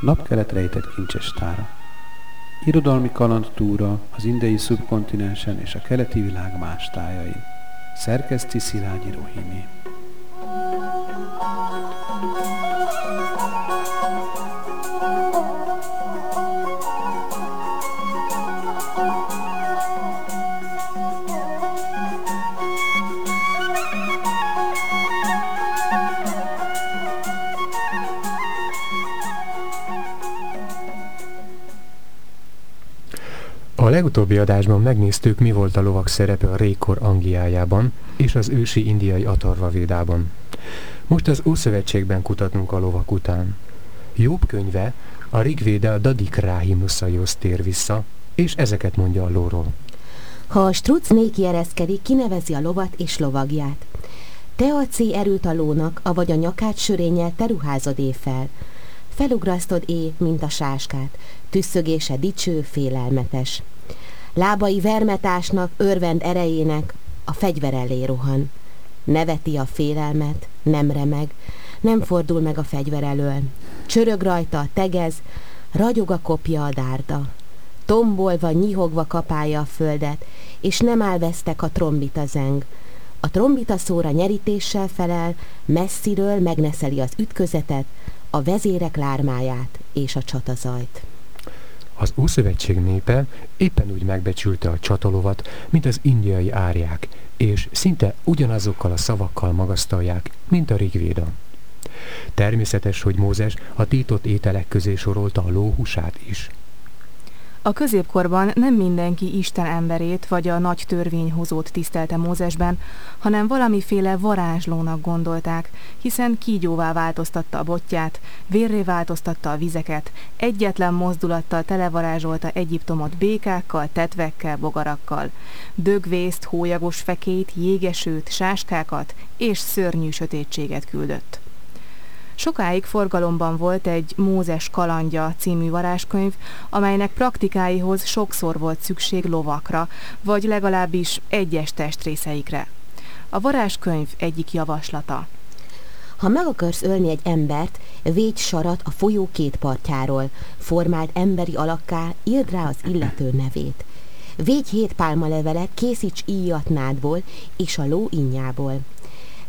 napkelet rejtett kincses tára. Irodalmi kalandtúra az indiai szubkontinensen és a keleti világ más tájain. Szerkeszti Szilágyi Rohini. Legutóbbi adásban megnéztük, mi volt a lovak szerepe a Rékor Angliájában és az ősi indiai Atarva Védában. Most az Ószövetségben kutatnunk a lovak után. Jobb könyve a Rigvéde a Dadikra himnuszaihoz tér vissza, és ezeket mondja a lóról. Ha a struc néki ereszkedik, kinevezi a lovat és lovagját. Te adsz erőt a lónak, avagy a nyakát sörényel te ruházod fel. Felugrasztod é, mint a sáskát, tüsszögése dicső, félelmetes. Lábai vermetásnak, örvend erejének, a fegyver elé rohan. Neveti a félelmet, nem remeg, nem fordul meg a fegyver elől. Csörög rajta, tegez, ragyog a kopja a dárda. Tombolva, nyihogva kapálja a földet, és nem áll vesztek a trombita zeng. A trombita szóra nyerítéssel felel, messziről megneszeli az ütközetet, a vezérek lármáját és a csatazajt. Az Ószövetség népe éppen úgy megbecsülte a csatalovat, mint az indiai árják, és szinte ugyanazokkal a szavakkal magasztalják, mint a Rigvéda. Természetes, hogy Mózes a tított ételek közé sorolta a lóhusát is. A középkorban nem mindenki Isten emberét vagy a nagy törvényhozót tisztelte Mózesben, hanem valamiféle varázslónak gondolták, hiszen kígyóvá változtatta a botját, vérré változtatta a vizeket, egyetlen mozdulattal televarázsolta Egyiptomot békákkal, tetvekkel, bogarakkal, dögvészt, hólyagos fekét, jégesőt, sáskákat és szörnyű sötétséget küldött. Sokáig forgalomban volt egy Mózes kalandja című varázskönyv, amelynek praktikáihoz sokszor volt szükség lovakra, vagy legalábbis egyes testrészeikre. A varázskönyv egyik javaslata. Ha meg akarsz ölni egy embert, védj sarat a folyó két partjáról, formált emberi alakká, írd rá az illető nevét. Védj hét pálmalevelet, készíts íjat nádból és a ló innyából.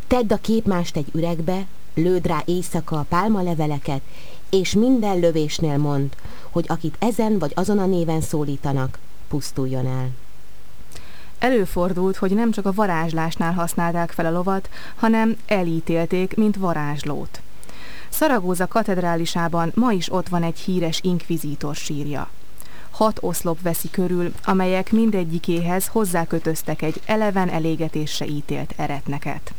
Tedd a képmást egy üregbe, lőd rá éjszaka a pálmaleveleket, és minden lövésnél mond, hogy akit ezen vagy azon a néven szólítanak, pusztuljon el. Előfordult, hogy nem csak a varázslásnál használták fel a lovat, hanem elítélték, mint varázslót. Szaragóza katedrálisában ma is ott van egy híres inkvizítor sírja. Hat oszlop veszi körül, amelyek mindegyikéhez hozzákötöztek egy eleven elégetésre ítélt eretneket.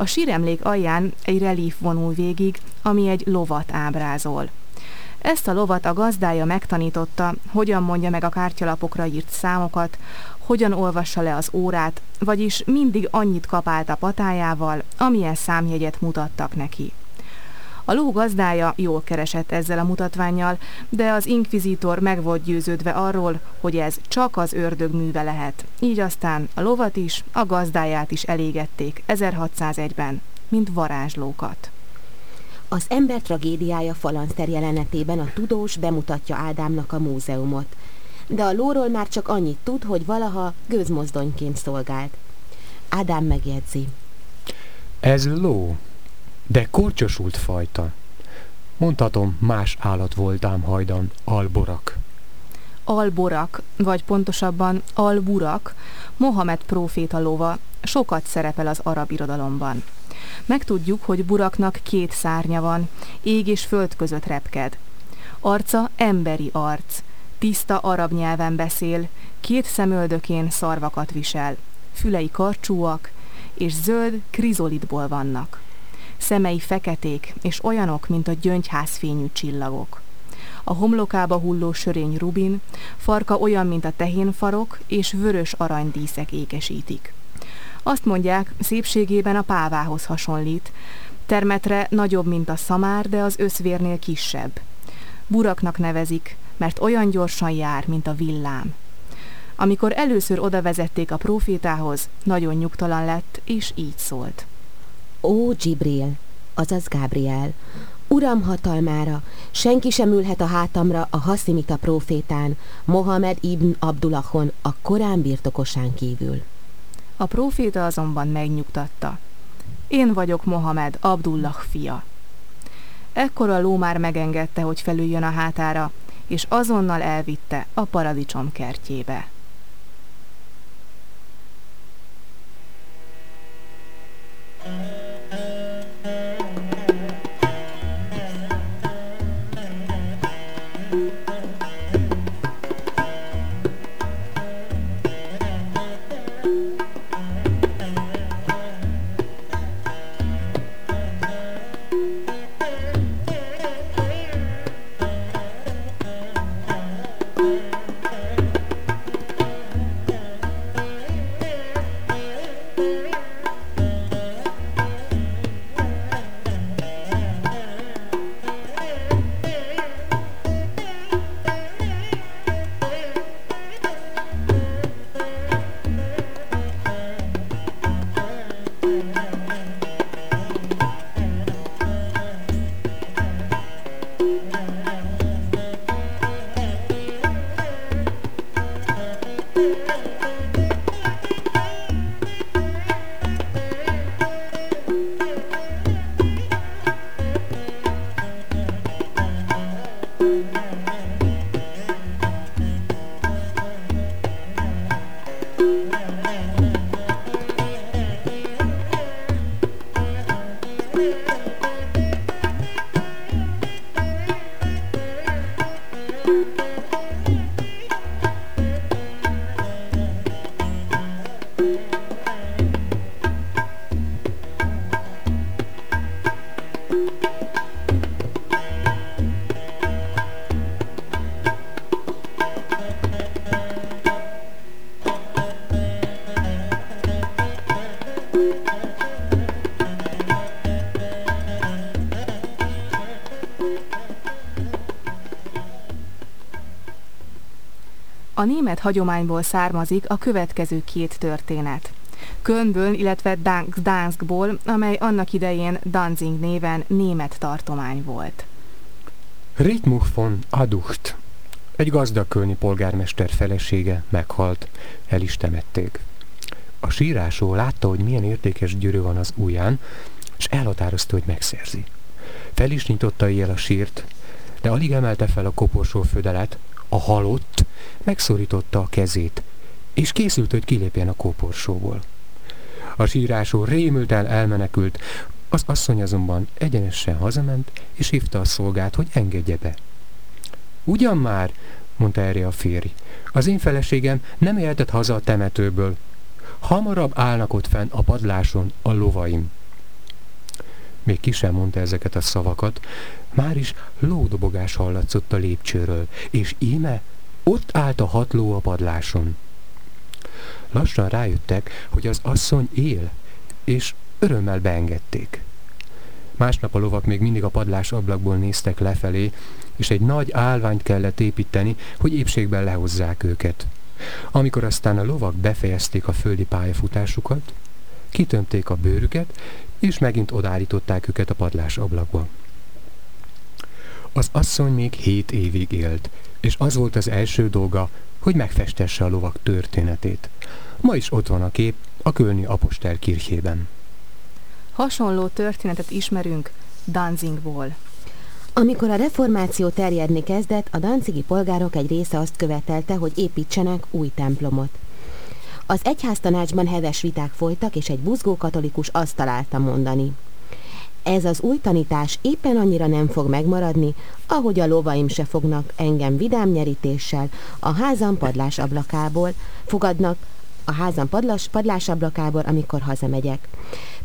A síremlék alján egy relíf vonul végig, ami egy lovat ábrázol. Ezt a lovat a gazdája megtanította, hogyan mondja meg a kártyalapokra írt számokat, hogyan olvassa le az órát, vagyis mindig annyit kapált a patájával, amilyen számjegyet mutattak neki. A ló gazdája jól keresett ezzel a mutatványjal, de az inkvizítor meg volt győződve arról, hogy ez csak az ördög műve lehet. Így aztán a lovat is, a gazdáját is elégették 1601-ben, mint varázslókat. Az ember tragédiája falanszter jelenetében a tudós bemutatja Ádámnak a múzeumot. De a lóról már csak annyit tud, hogy valaha gőzmozdonyként szolgált. Ádám megjegyzi. Ez ló, de korcsosult fajta. Mondhatom, más állat volt ám hajdan, alborak. Alborak, vagy pontosabban alburak, Mohamed próféta lova, sokat szerepel az arab irodalomban. Megtudjuk, hogy Buraknak két szárnya van, ég és föld között repked. Arca emberi arc, tiszta arab nyelven beszél, két szemöldökén szarvakat visel, fülei karcsúak, és zöld krizolitból vannak. Szemei feketék, és olyanok, mint a gyöngyházfényű csillagok. A homlokába hulló sörény rubin, farka olyan, mint a tehénfarok, és vörös aranydíszek ékesítik. Azt mondják, szépségében a pávához hasonlít, termetre nagyobb, mint a szamár, de az összvérnél kisebb. Buraknak nevezik, mert olyan gyorsan jár, mint a villám. Amikor először oda vezették a profétához, nagyon nyugtalan lett, és így szólt. Ó, Gibril, azaz Gábriel, Uram hatalmára, senki sem ülhet a hátamra a haszimita profétán, Mohamed ibn Abdullahon, a Korán birtokosán kívül. A próféta azonban megnyugtatta. Én vagyok Mohamed, Abdullah fia. Ekkor a ló már megengedte, hogy felüljön a hátára, és azonnal elvitte a paradicsom kertjébe. A német hagyományból származik a következő két történet. Kölnből, illetve Danskból, amely annak idején Danzig néven német tartomány volt. Ritmuch von Aducht, egy gazdag kölni polgármester felesége meghalt, el is temették. A sírásó látta, hogy milyen értékes gyűrű van az ujján, és elhatározta, hogy megszerzi. Fel is nyitotta éjjel a sírt, de alig emelte fel a koporsó födelet, a halott megszorította a kezét, és készült, hogy kilépjen a kóporsóból. A sírásó rémülten elmenekült, az asszony azonban egyenesen hazament, és hívta a szolgát, hogy engedje be. Ugyan már, mondta erre a férj, az én feleségem nem éltet haza a temetőből. Hamarabb állnak ott fenn a padláson a lovaim. Még ki sem mondta ezeket a szavakat, már is lódobogás hallatszott a lépcsőről, és íme ott állt a hat ló a padláson. Lassan rájöttek, hogy az asszony él, és örömmel beengedték. Másnap a lovak még mindig a padlás ablakból néztek lefelé, és egy nagy állványt kellett építeni, hogy épségben lehozzák őket. Amikor aztán a lovak befejezték a földi pályafutásukat, kitömték a bőrüket, és megint odállították őket a padlás ablakba. Az asszony még hét évig élt, és az volt az első dolga, hogy megfestesse a lovak történetét. Ma is ott van a kép a Kölni Apostel kirchében. Hasonló történetet ismerünk Danzingból. Amikor a reformáció terjedni kezdett, a dancigi polgárok egy része azt követelte, hogy építsenek új templomot. Az egyháztanácsban heves viták folytak, és egy buzgó katolikus azt találta mondani. Ez az új tanítás éppen annyira nem fog megmaradni, ahogy a lovaim se fognak engem vidám nyerítéssel a házam padlás ablakából, fogadnak a házam padlás, padlás ablakából, amikor hazamegyek.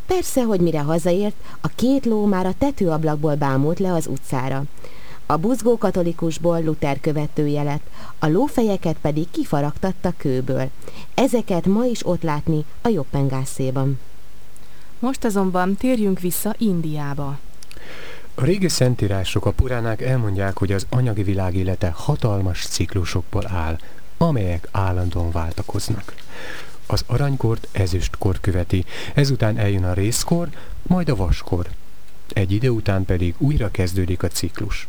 Persze, hogy mire hazaért, a két ló már a tetőablakból bámult le az utcára. A buzgó katolikusból Luther követője lett, a lófejeket pedig kifaragtatta kőből. Ezeket ma is ott látni a Joppengászéban. Most azonban térjünk vissza Indiába. A régi szentírások, a puránák elmondják, hogy az anyagi világ élete hatalmas ciklusokból áll, amelyek állandóan váltakoznak. Az aranykort ezüstkor követi, ezután eljön a részkor, majd a vaskor. Egy idő után pedig újra kezdődik a ciklus.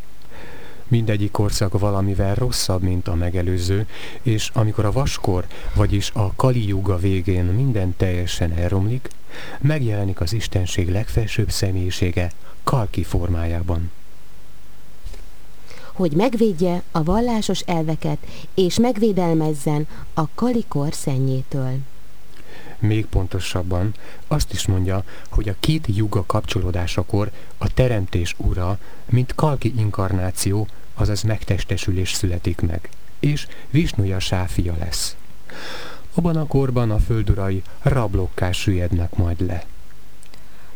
Mindegyik korszak valamivel rosszabb, mint a megelőző, és amikor a vaskor, vagyis a Kali Yuga végén minden teljesen elromlik, megjelenik az Istenség legfelsőbb személyisége Kalki formájában hogy megvédje a vallásos elveket, és megvédelmezzen a kalikor szennyétől. Még pontosabban azt is mondja, hogy a két juga kapcsolódásakor a teremtés ura, mint kalki inkarnáció, azaz megtestesülés születik meg, és Visnuja sáfia lesz. Abban a korban a földurai rablokká süllyednek majd le.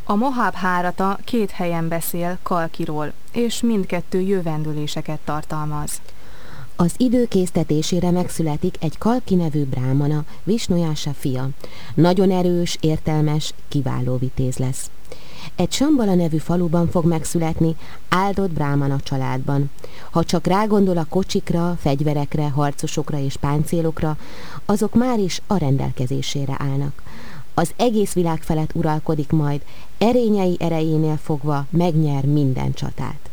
A Mohab hárata két helyen beszél Kalkiról, és mindkettő jövendőléseket tartalmaz. Az időkésztetésére megszületik egy Kalki nevű brámana, Visnojása fia. Nagyon erős, értelmes, kiváló vitéz lesz. Egy Sambala nevű faluban fog megszületni, áldott brámana családban. Ha csak rágondol a kocsikra, fegyverekre, harcosokra és páncélokra, azok már is a rendelkezésére állnak az egész világ felett uralkodik majd, erényei erejénél fogva megnyer minden csatát.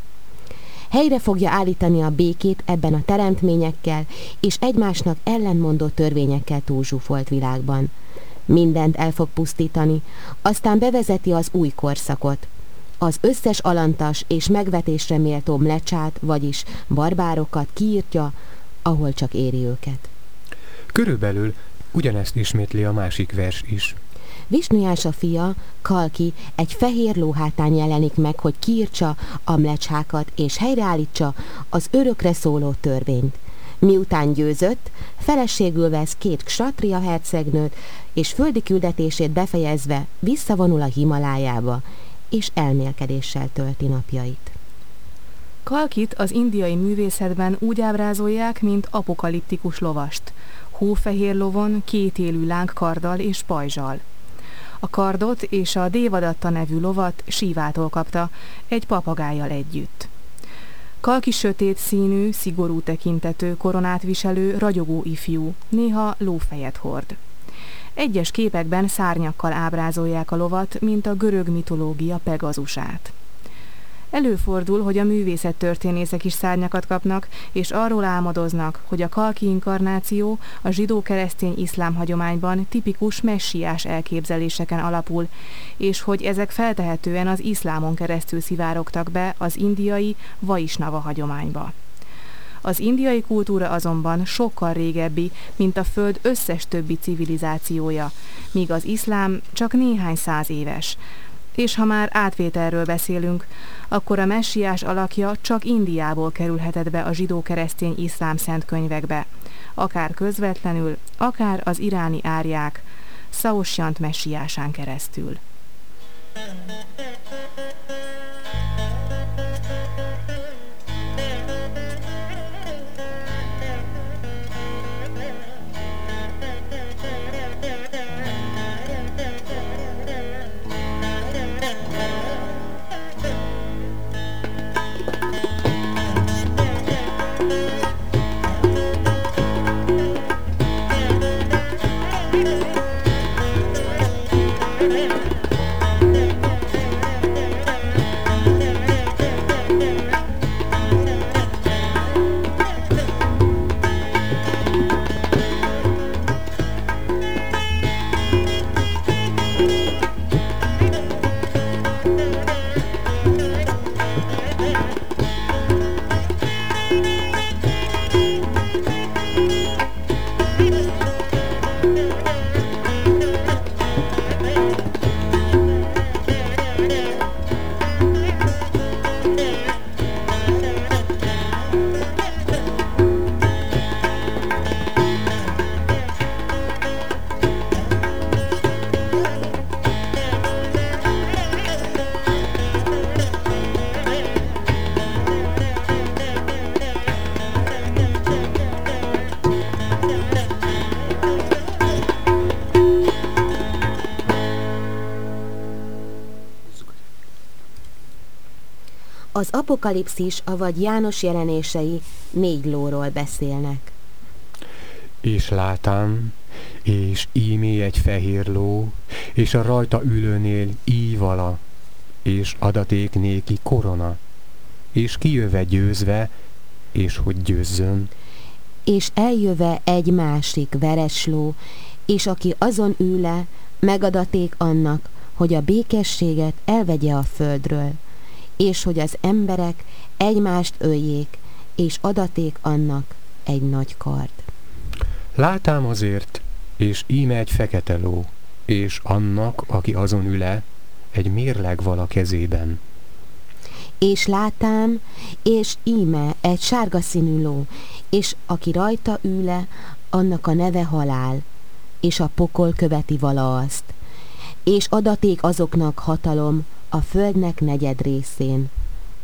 Helyre fogja állítani a békét ebben a teremtményekkel és egymásnak ellenmondó törvényekkel túlzsúfolt világban. Mindent el fog pusztítani, aztán bevezeti az új korszakot. Az összes alantas és megvetésre méltó mlecsát, vagyis barbárokat kiírtja, ahol csak éri őket. Körülbelül ugyanezt ismétli a másik vers is. Visnujása fia, Kalki, egy fehér lóhátán jelenik meg, hogy kiírtsa a mlecsákat és helyreállítsa az örökre szóló törvényt. Miután győzött, feleségül vesz két ksatria hercegnőt, és földi küldetését befejezve visszavonul a Himalájába, és elmélkedéssel tölti napjait. Kalkit az indiai művészetben úgy ábrázolják, mint apokaliptikus lovast, hófehér lovon, két élő lángkarddal és pajzsal. A kardot és a Dévadatta nevű lovat sívától kapta, egy papagájjal együtt. Kalki sötét színű, szigorú tekintető, koronát viselő, ragyogó ifjú, néha lófejet hord. Egyes képekben szárnyakkal ábrázolják a lovat, mint a görög mitológia Pegazusát. Előfordul, hogy a művészettörténészek is szárnyakat kapnak, és arról álmodoznak, hogy a kalki inkarnáció a zsidó-keresztény iszlám hagyományban tipikus messiás elképzeléseken alapul, és hogy ezek feltehetően az iszlámon keresztül szivárogtak be az indiai Vaisnava hagyományba. Az indiai kultúra azonban sokkal régebbi, mint a Föld összes többi civilizációja, míg az iszlám csak néhány száz éves, és ha már átvételről beszélünk, akkor a messiás alakja csak Indiából kerülhetett be a zsidó-keresztény iszlám szent könyvekbe, akár közvetlenül, akár az iráni árják, Szaosyant messiásán keresztül. Apokalipszis, avagy János jelenései négy lóról beszélnek. És látám, és ímé egy fehér ló, és a rajta ülőnél ívala, és adaték néki korona, és kijöve győzve, és hogy győzzön. És eljöve egy másik veresló, és aki azon ül le, megadaték annak, hogy a békességet elvegye a földről, és hogy az emberek egymást öljék, és adaték annak egy nagy kard. Látám azért, és íme egy fekete ló, és annak, aki azon üle, egy mérleg vala kezében. És látám, és íme egy sárga színű ló, és aki rajta üle, annak a neve halál, és a pokol követi vala azt. És adaték azoknak hatalom a földnek negyed részén,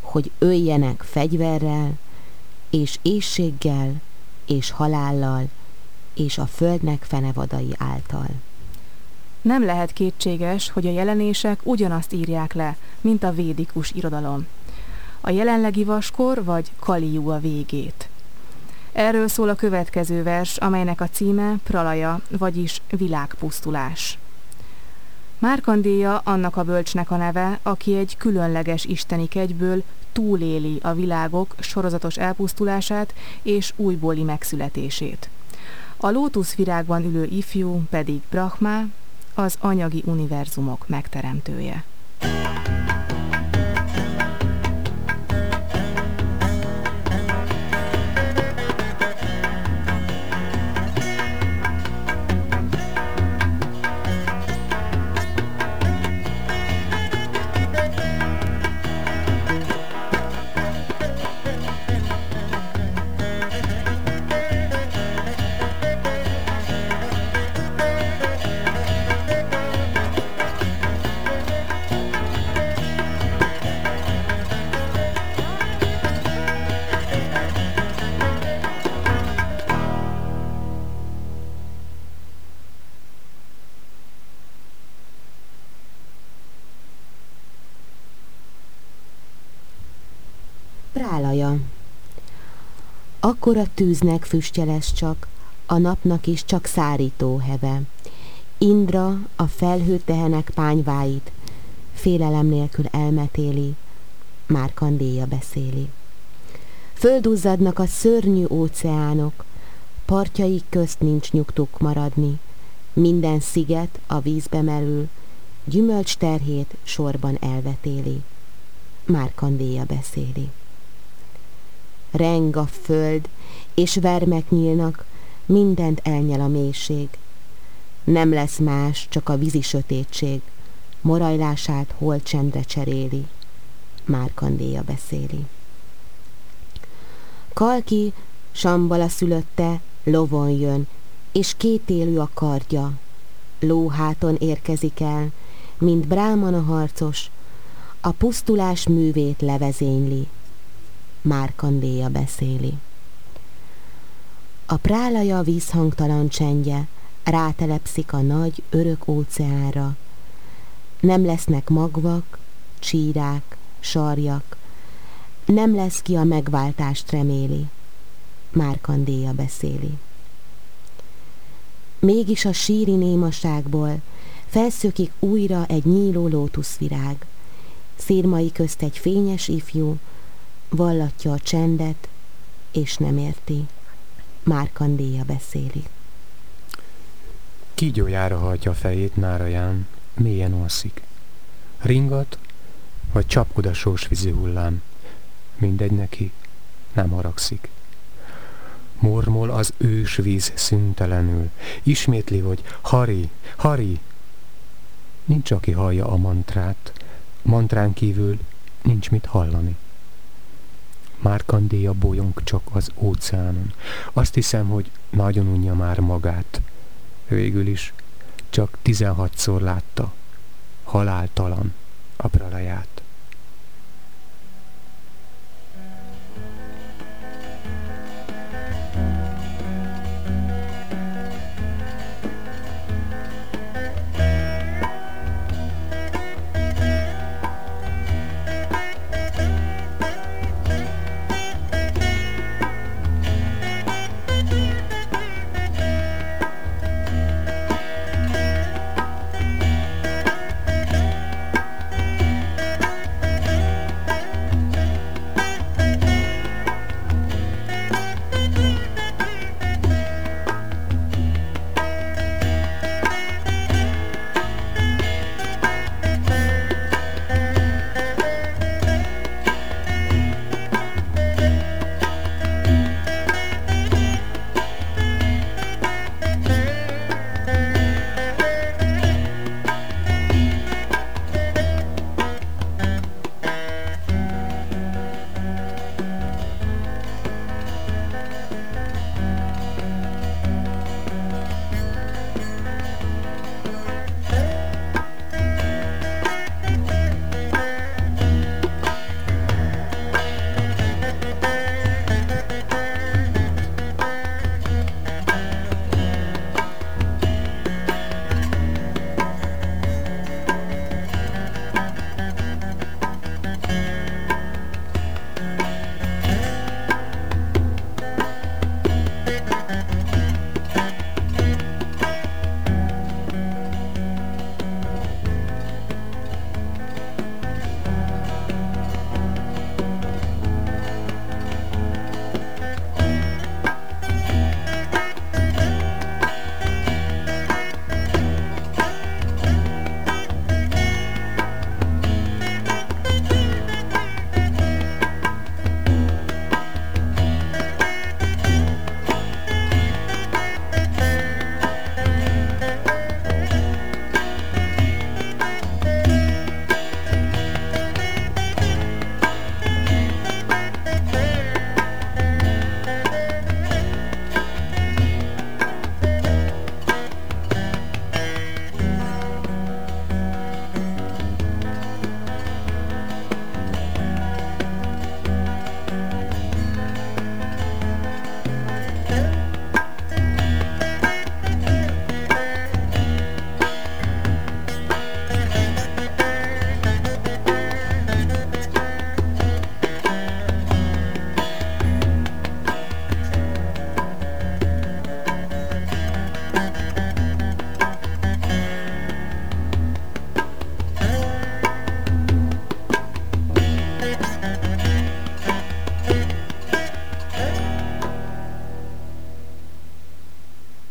hogy öljenek fegyverrel, és éjséggel, és halállal, és a földnek fenevadai által. Nem lehet kétséges, hogy a jelenések ugyanazt írják le, mint a védikus irodalom. A jelenlegi vaskor vagy Kaliú a végét. Erről szól a következő vers, amelynek a címe Pralaja, vagyis világpusztulás. Márkandéja annak a bölcsnek a neve, aki egy különleges isteni kegyből túléli a világok sorozatos elpusztulását és újbóli megszületését. A lótuszvirágban ülő ifjú pedig Brahma, az anyagi univerzumok megteremtője. Prálaja Akkor a tűznek füstje lesz csak, a napnak is csak szárító heve. Indra a felhő tehenek pányváit, félelem nélkül elmetéli, már kandéja beszéli. Földuzzadnak a szörnyű óceánok, partjaik közt nincs nyugtuk maradni, minden sziget a vízbe merül, gyümölcs terhét sorban elvetéli. Már kandéja beszéli reng a föld, és vermek nyílnak, mindent elnyel a mélység. Nem lesz más, csak a vízi sötétség, morajlását hol csendre cseréli. Márkandéja beszéli. Kalki, Sambala szülötte, lovon jön, és kétélű a kardja. Lóháton érkezik el, mint bráman a harcos, a pusztulás művét levezényli. Márkandéja beszéli. A prálaja vízhangtalan csendje rátelepszik a nagy, örök óceánra. Nem lesznek magvak, csírák, sarjak, nem lesz ki a megváltást reméli. Márkandéja beszéli. Mégis a síri némaságból felszökik újra egy nyíló lótuszvirág. Szírmai közt egy fényes ifjú, vallatja a csendet, és nem érti. Márkandéja beszéli. Kígyójára hajtja a fejét náraján, mélyen alszik. Ringat, vagy csapkod a sósvízi hullám. Mindegy neki, nem haragszik. Mormol az ősvíz szüntelenül. Ismétli, hogy Hari, Hari. Nincs, aki hallja a mantrát. Mantrán kívül nincs mit hallani. Márkandéja bolyong csak az óceánon. Azt hiszem, hogy nagyon unja már magát. Végül is csak tizenhatszor látta, haláltalan a pralaját.